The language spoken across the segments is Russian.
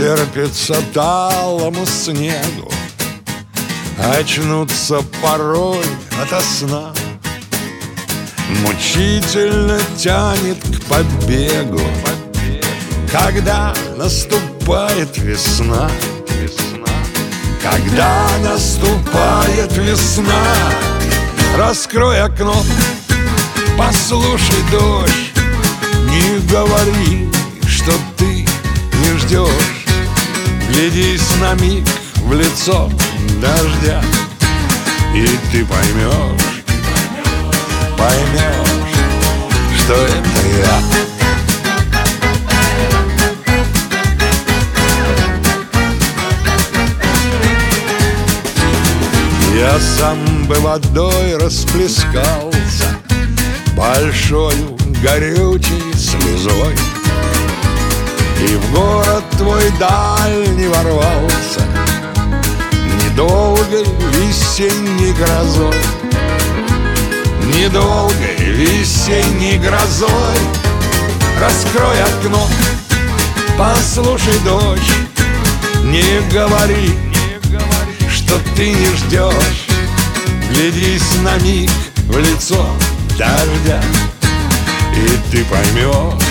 терпится талому снегу. Очнуться порой ото сна. Мучительно тянет к побегу Когда наступает весна. Когда наступает весна Раскрой окно, послушай дождь Не говори, на миг в лицо дождя. И ты поймешь, поймешь, что это я. Я сам бы водой расплескался Большою горючей слезой И в город твой дальний ворвался Недолгой весенней грозой. Недолгой весенней грозой. Раскрой окно, послушай дождь. Не говори, что ты не ждешь. Глядись на миг в лицо дождя И ты поймешь,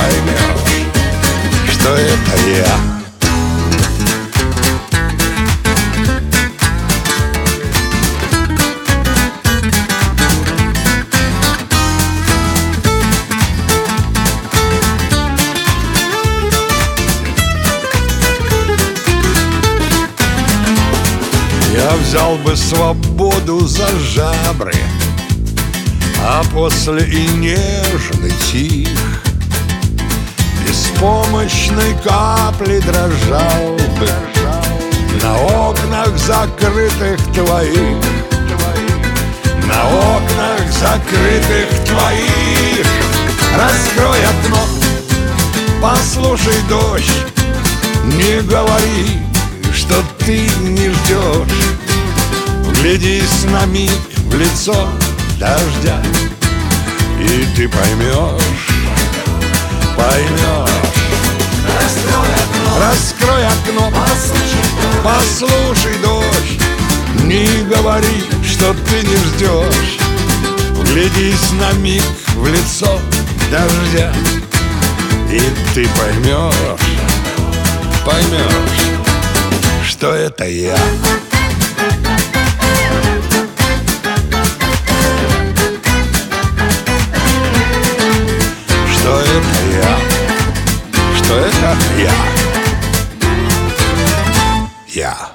поймешь, что это я? Я взял бы свободу за жабры А после и нежный тих Беспомощной капли дрожал бы. На окнах закрытых твоих На окнах закрытых твоих. Раскрой окно, послушай дождь Не говори, что ты не ждешь. Глядись на миг в лицо дождя И ты поймешь, поймешь Раскрой окно, послушай. Дождь. Не говори, что ты не ждешь Глядись на миг в лицо дождя И ты поймешь, поймешь что это я. Что это я? Что это я Я